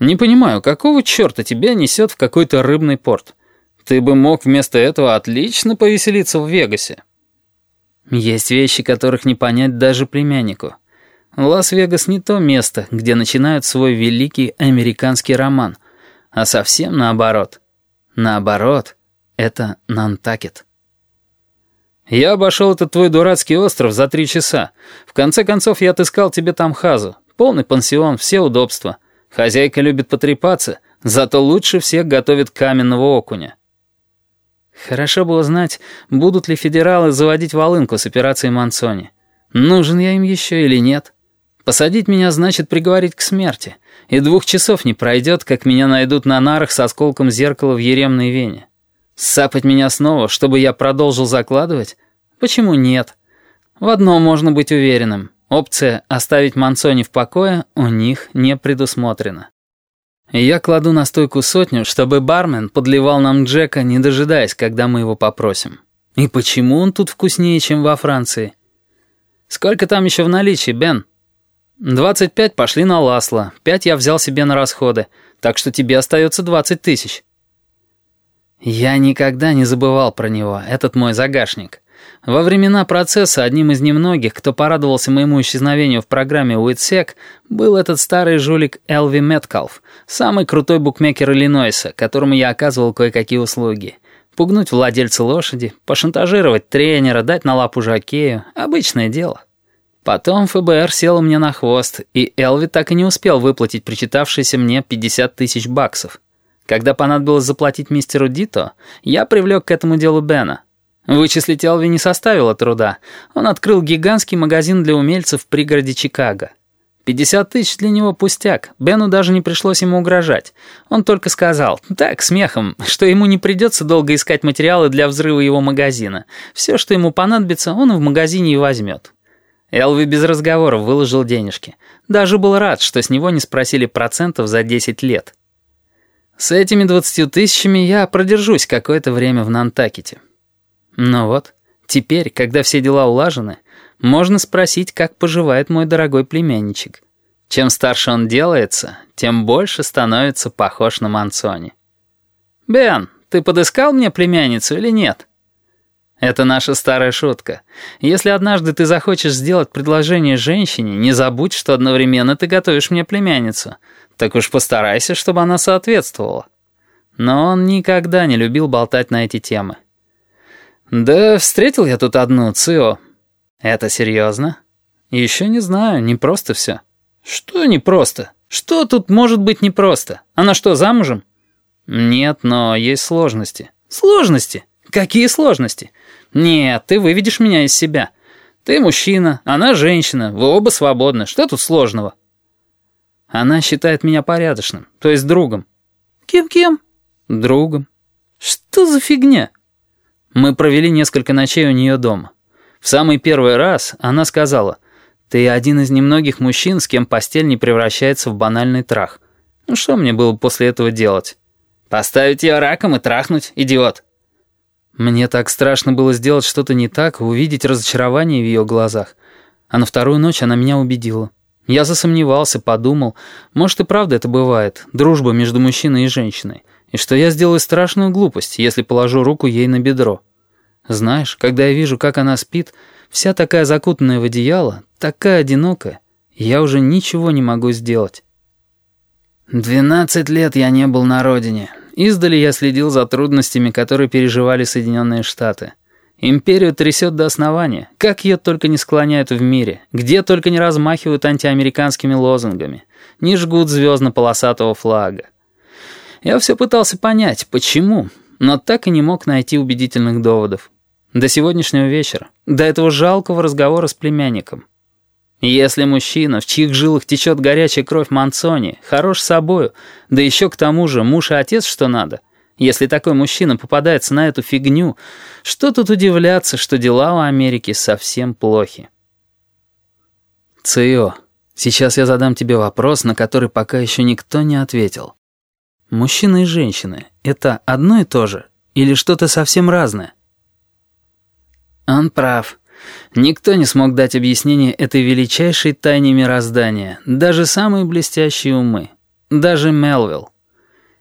Не понимаю, какого черта тебя несет в какой-то рыбный порт? Ты бы мог вместо этого отлично повеселиться в Вегасе. Есть вещи, которых не понять даже племяннику. Лас-Вегас не то место, где начинают свой великий американский роман, а совсем наоборот. Наоборот, это Нантакет. Я обошел этот твой дурацкий остров за три часа. В конце концов, я отыскал тебе там хазу. Полный пансион, все удобства. Хозяйка любит потрепаться, зато лучше всех готовит каменного окуня. Хорошо бы узнать, будут ли федералы заводить волынку с операцией Мансони. Нужен я им еще или нет. Посадить меня значит приговорить к смерти. И двух часов не пройдет, как меня найдут на нарах с осколком зеркала в еремной вене. Сапать меня снова, чтобы я продолжил закладывать? Почему нет? В одном можно быть уверенным. Опция «оставить Мансони в покое» у них не предусмотрена. Я кладу на стойку сотню, чтобы бармен подливал нам Джека, не дожидаясь, когда мы его попросим. И почему он тут вкуснее, чем во Франции? Сколько там еще в наличии, Бен? 25 пошли на Ласло, 5 я взял себе на расходы, так что тебе остается 20 тысяч. Я никогда не забывал про него, этот мой загашник. Во времена процесса одним из немногих, кто порадовался моему исчезновению в программе «Уитсек», был этот старый жулик Элви Меткалф, самый крутой букмекер Иллинойса, которому я оказывал кое-какие услуги. Пугнуть владельца лошади, пошантажировать тренера, дать на лапу жакею — обычное дело. Потом ФБР сел мне на хвост, и Элви так и не успел выплатить причитавшиеся мне 50 тысяч баксов. Когда понадобилось заплатить мистеру Дито, я привлек к этому делу Бена. Вычислить Элви не составило труда. Он открыл гигантский магазин для умельцев в пригороде Чикаго. 50 тысяч для него пустяк. Бену даже не пришлось ему угрожать. Он только сказал, так, смехом, что ему не придется долго искать материалы для взрыва его магазина. Все, что ему понадобится, он в магазине и возьмет. Элви без разговоров выложил денежки. Даже был рад, что с него не спросили процентов за 10 лет. С этими двадцатью тысячами я продержусь какое-то время в Нантакете. Но вот, теперь, когда все дела улажены, можно спросить, как поживает мой дорогой племянничек. Чем старше он делается, тем больше становится похож на Мансони. «Бен, ты подыскал мне племянницу или нет?» Это наша старая шутка. Если однажды ты захочешь сделать предложение женщине, не забудь, что одновременно ты готовишь мне племянницу. Так уж постарайся, чтобы она соответствовала. Но он никогда не любил болтать на эти темы. «Да встретил я тут одну, Цио». «Это серьезно?» «Еще не знаю, не просто все». «Что не просто? Что тут может быть непросто? Она что, замужем?» «Нет, но есть сложности». «Сложности? Какие сложности?» «Нет, ты выведешь меня из себя. Ты мужчина, она женщина, вы оба свободны. Что тут сложного?» Она считает меня порядочным, то есть другом. Кем-кем? Другом. Что за фигня? Мы провели несколько ночей у нее дома. В самый первый раз она сказала, «Ты один из немногих мужчин, с кем постель не превращается в банальный трах. Ну что мне было после этого делать? Поставить ее раком и трахнуть, идиот!» Мне так страшно было сделать что-то не так, увидеть разочарование в ее глазах. А на вторую ночь она меня убедила. Я засомневался, подумал, может и правда это бывает, дружба между мужчиной и женщиной, и что я сделаю страшную глупость, если положу руку ей на бедро. Знаешь, когда я вижу, как она спит, вся такая закутанная в одеяло, такая одинокая, я уже ничего не могу сделать. Двенадцать лет я не был на родине. Издали я следил за трудностями, которые переживали Соединенные Штаты. Империю трясет до основания. Как ее только не склоняют в мире. Где только не размахивают антиамериканскими лозунгами. Не жгут звездно-полосатого флага. Я все пытался понять, почему, но так и не мог найти убедительных доводов. До сегодняшнего вечера. До этого жалкого разговора с племянником. Если мужчина, в чьих жилах течет горячая кровь Мансони, хорош собою, да еще к тому же муж и отец что надо, если такой мужчина попадается на эту фигню, что тут удивляться, что дела у Америки совсем плохи? Цио, сейчас я задам тебе вопрос, на который пока еще никто не ответил. Мужчины и женщины — это одно и то же или что-то совсем разное? Он прав. Никто не смог дать объяснение этой величайшей тайне мироздания, даже самые блестящие умы. даже Мелвилл.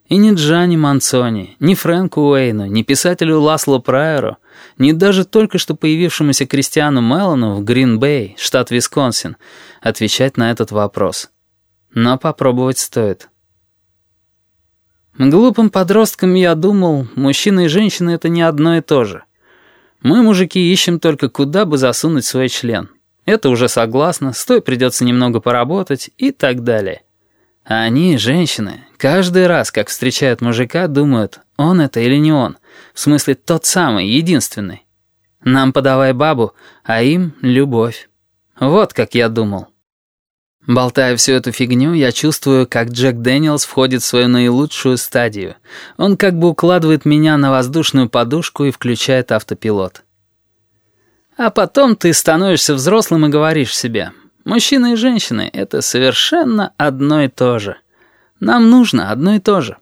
И ни Джанни Манцони, ни Фрэнку Уэйну, ни писателю Ласло Прайеру, ни даже только что появившемуся Кристиану Меллону в Грин-Бэй, штат Висконсин, отвечать на этот вопрос. Но попробовать стоит. Глупым подросткам я думал, мужчина и женщина — это не одно и то же. Мы, мужики, ищем только, куда бы засунуть свой член. Это уже согласно, с той придется немного поработать и так далее. Они, женщины, каждый раз, как встречают мужика, думают, он это или не он. В смысле, тот самый, единственный. Нам подавай бабу, а им — любовь. Вот как я думал. Болтая всю эту фигню, я чувствую, как Джек Дэниелс входит в свою наилучшую стадию. Он как бы укладывает меня на воздушную подушку и включает автопилот. А потом ты становишься взрослым и говоришь себе, мужчины и женщины — это совершенно одно и то же. Нам нужно одно и то же.